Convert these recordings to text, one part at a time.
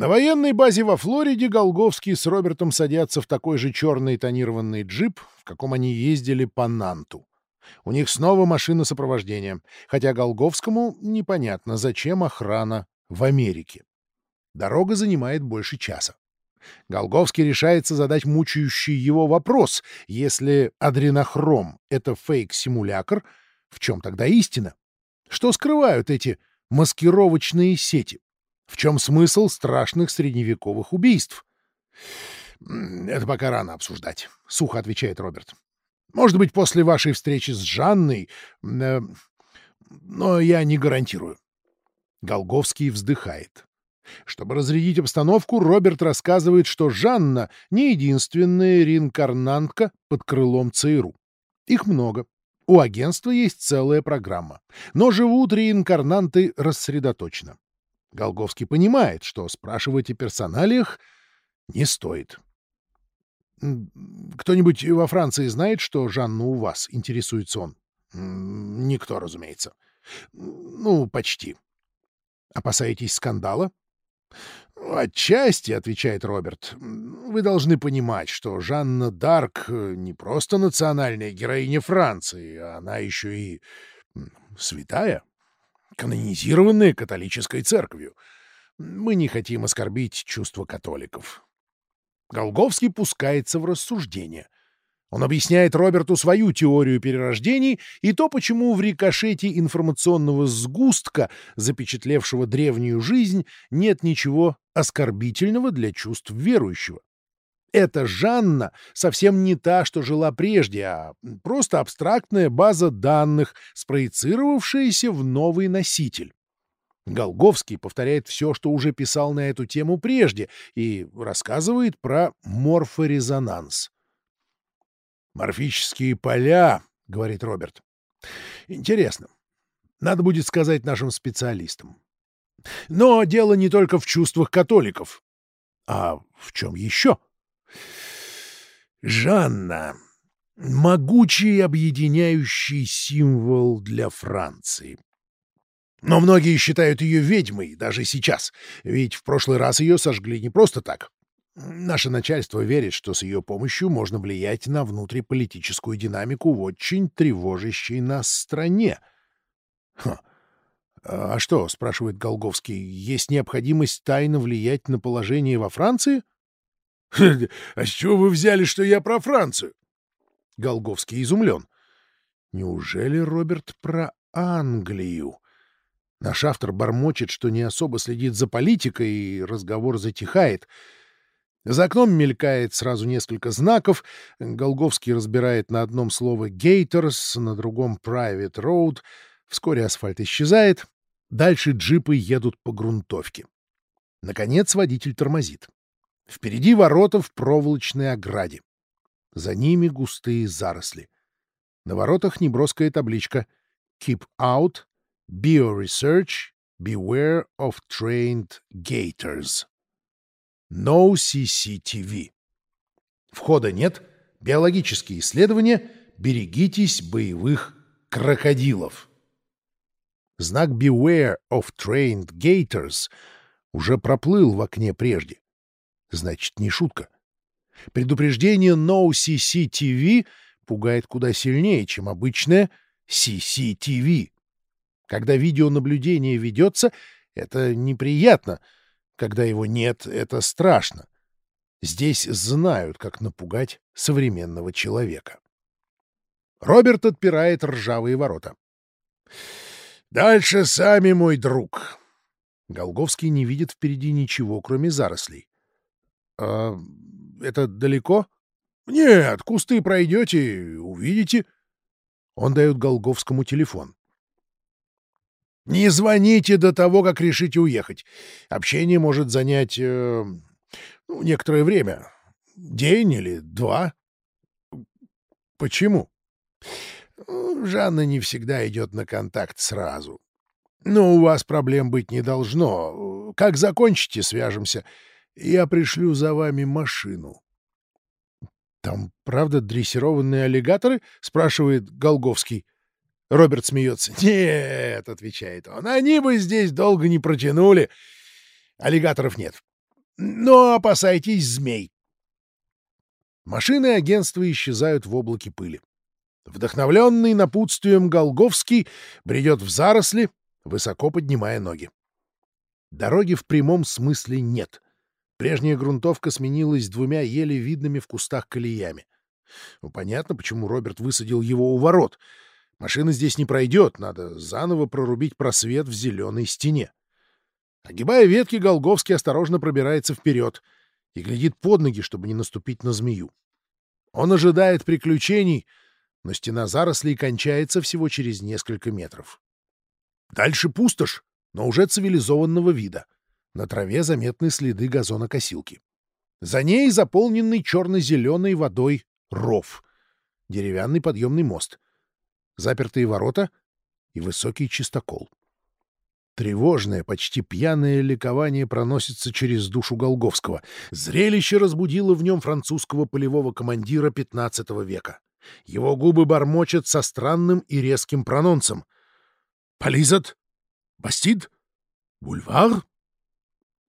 На военной базе во Флориде Голговский с Робертом садятся в такой же черный тонированный джип, в каком они ездили по Нанту. У них снова машина сопровождения, хотя Голговскому непонятно, зачем охрана в Америке. Дорога занимает больше часа. Голговский решается задать мучающий его вопрос. Если адренохром — это фейк-симулякр, в чем тогда истина? Что скрывают эти маскировочные сети? В чем смысл страшных средневековых убийств? «Это пока рано обсуждать», — сухо отвечает Роберт. «Может быть, после вашей встречи с Жанной, э, но я не гарантирую». Голговский вздыхает. Чтобы разрядить обстановку, Роберт рассказывает, что Жанна — не единственная реинкарнантка под крылом ЦРУ. Их много. У агентства есть целая программа. Но живут реинкарнанты рассредоточенно. Голговский понимает, что спрашивать о персоналиях не стоит. «Кто-нибудь во Франции знает, что Жанна у вас?» — интересуется он. «Никто, разумеется». «Ну, почти». «Опасаетесь скандала?» «Отчасти», — отвечает Роберт. «Вы должны понимать, что Жанна Дарк э, не просто национальная героиня Франции, а она еще и святая, канонизированная католической церковью. Мы не хотим оскорбить чувства католиков». Голговский пускается в рассуждение — он объясняет Роберту свою теорию перерождений и то, почему в рикошете информационного сгустка, запечатлевшего древнюю жизнь, нет ничего оскорбительного для чувств верующего. Эта Жанна совсем не та, что жила прежде, а просто абстрактная база данных, спроецировавшаяся в новый носитель. Голговский повторяет все, что уже писал на эту тему прежде, и рассказывает про морфорезонанс. «Морфические поля», — говорит Роберт. «Интересно. Надо будет сказать нашим специалистам. Но дело не только в чувствах католиков. А в чем еще? Жанна — могучий объединяющий символ для Франции. Но многие считают ее ведьмой даже сейчас, ведь в прошлый раз ее сожгли не просто так. Наше начальство верит, что с ее помощью можно влиять на внутриполитическую динамику в очень тревожащей нас стране. «А что?» — спрашивает Голговский. «Есть необходимость тайно влиять на положение во Франции?» «А с чего вы взяли, что я про Францию?» Голговский изумлен. «Неужели Роберт про Англию?» Наш автор бормочет, что не особо следит за политикой, и разговор затихает — за окном мелькает сразу несколько знаков. Голговский разбирает на одном слово «Gators», на другом «Private Road». Вскоре асфальт исчезает. Дальше джипы едут по грунтовке. Наконец водитель тормозит. Впереди ворота в проволочной ограде. За ними густые заросли. На воротах неброская табличка «Keep out, Bioresearch, Beware of Trained Gators». No CCTV. Входа нет, биологические исследования, берегитесь боевых крокодилов. Знак Beware of Trained Gators уже проплыл в окне прежде. Значит, не шутка. Предупреждение No CCTV пугает куда сильнее, чем обычное CCTV. Когда видеонаблюдение ведется, это неприятно — когда его нет, это страшно. Здесь знают, как напугать современного человека. Роберт отпирает ржавые ворота. «Дальше сами, мой друг!» Голговский не видит впереди ничего, кроме зарослей. «А это далеко?» «Нет, кусты пройдете, увидите». Он дает Голговскому телефон. Не звоните до того, как решите уехать. Общение может занять э, ну, некоторое время. День или два. Почему? Жанна не всегда идет на контакт сразу. Но у вас проблем быть не должно. Как закончите, свяжемся. Я пришлю за вами машину. — Там правда дрессированные аллигаторы? — спрашивает Голговский. Роберт смеется. «Нет», — отвечает он, — «они бы здесь долго не протянули. Аллигаторов нет. Но опасайтесь змей. Машины агентства исчезают в облаке пыли. Вдохновленный напутствием Голговский бредет в заросли, высоко поднимая ноги. Дороги в прямом смысле нет. Прежняя грунтовка сменилась двумя еле видными в кустах колеями. Ну, понятно, почему Роберт высадил его у ворот. Машина здесь не пройдет, надо заново прорубить просвет в зеленой стене. Огибая ветки, Голговский осторожно пробирается вперед и глядит под ноги, чтобы не наступить на змею. Он ожидает приключений, но стена зарослей кончается всего через несколько метров. Дальше пустошь, но уже цивилизованного вида. На траве заметны следы газонокосилки. За ней заполненный черно-зеленой водой ров, деревянный подъемный мост, запертые ворота и высокий чистокол. Тревожное, почти пьяное ликование проносится через душу Голговского. Зрелище разбудило в нем французского полевого командира XV века. Его губы бормочат со странным и резким прононсом. «Полизат? Бастид? Бульвар?»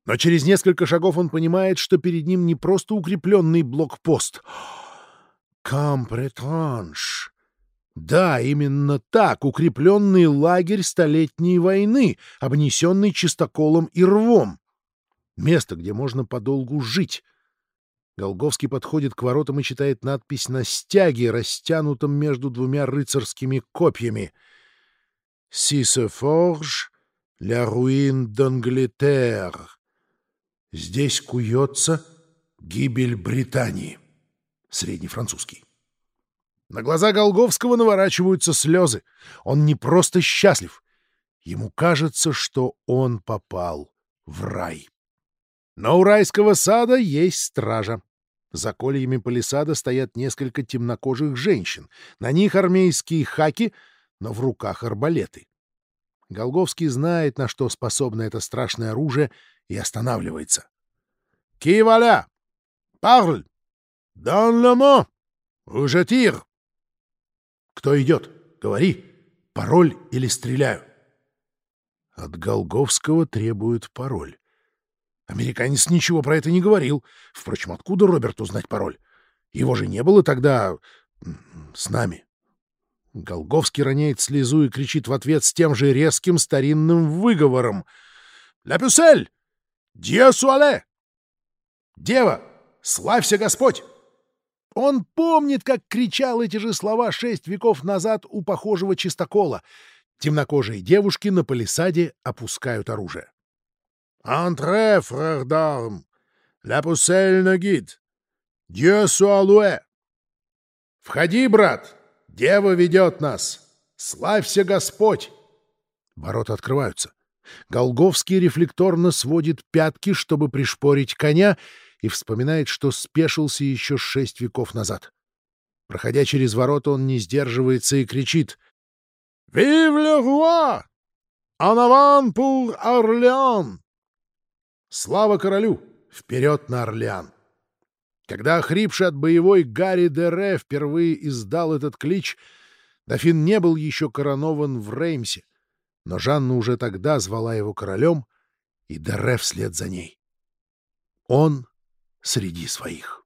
Но через несколько шагов он понимает, что перед ним не просто укрепленный блокпост. «Кампретранш!» Да, именно так, укрепленный лагерь Столетней войны, обнесенный чистоколом и рвом. Место, где можно подолгу жить. Голговский подходит к воротам и читает надпись на стяге, растянутом между двумя рыцарскими копьями. «Si se forge la ruine d'Angleterre». Здесь куется гибель Британии. Средний французский. На глаза Голговского наворачиваются слезы. Он не просто счастлив. Ему кажется, что он попал в рай. Но у райского сада есть стража. За кольями палисада стоят несколько темнокожих женщин. На них армейские хаки, но в руках арбалеты. Голговский знает, на что способно это страшное оружие, и останавливается. «Киваля! Парль! Дан лемо! Уже тир!» Кто идет? Говори. Пароль или стреляю? От Голговского требуют пароль. Американец ничего про это не говорил. Впрочем, откуда Роберту знать пароль? Его же не было тогда с нами. Голговский роняет слезу и кричит в ответ с тем же резким старинным выговором. «Ля пюсель! Диасуале! Дева, славься Господь!» Он помнит, как кричал эти же слова шесть веков назад у похожего чистокола. Темнокожие девушки на палисаде опускают оружие. «Антре, pousselle ne guide! Dieu soit loué!» «Входи, брат! Дева ведет нас! Славься Господь!» Ворота открываются. Голговский рефлекторно сводит пятки, чтобы пришпорить коня, и вспоминает, что спешился еще шесть веков назад. Проходя через ворота, он не сдерживается и кричит «Вив ле руа! Avant pour Орлеан!» Слава королю! Вперед на Орлеан! Когда охрипший от боевой Гарри Дере впервые издал этот клич, дофин не был еще коронован в Реймсе, но Жанна уже тогда звала его королем, и Дере вслед за ней. Он среди своих.